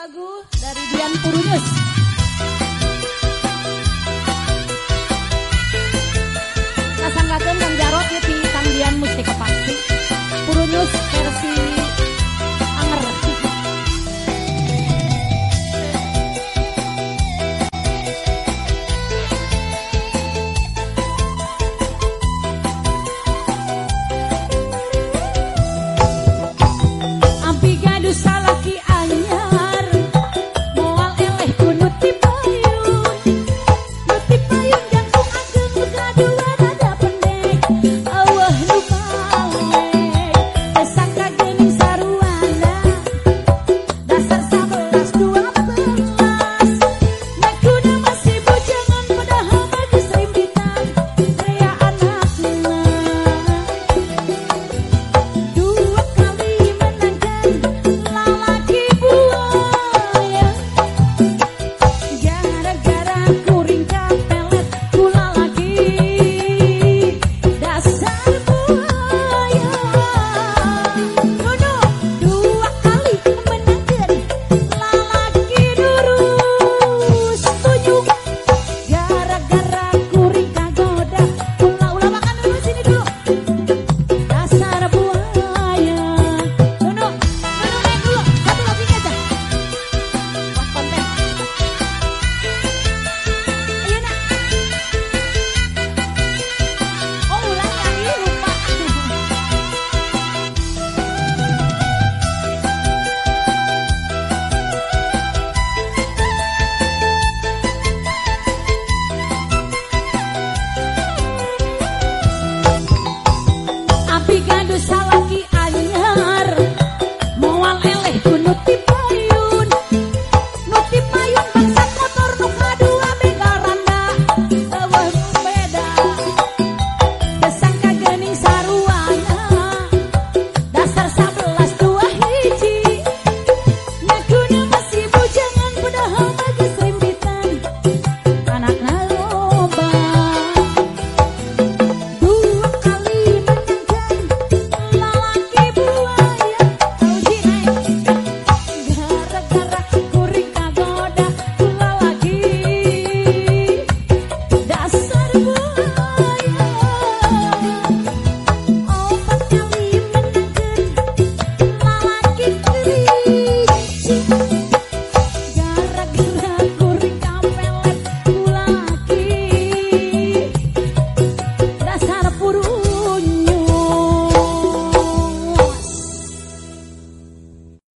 lagu dari Dian Purunius. con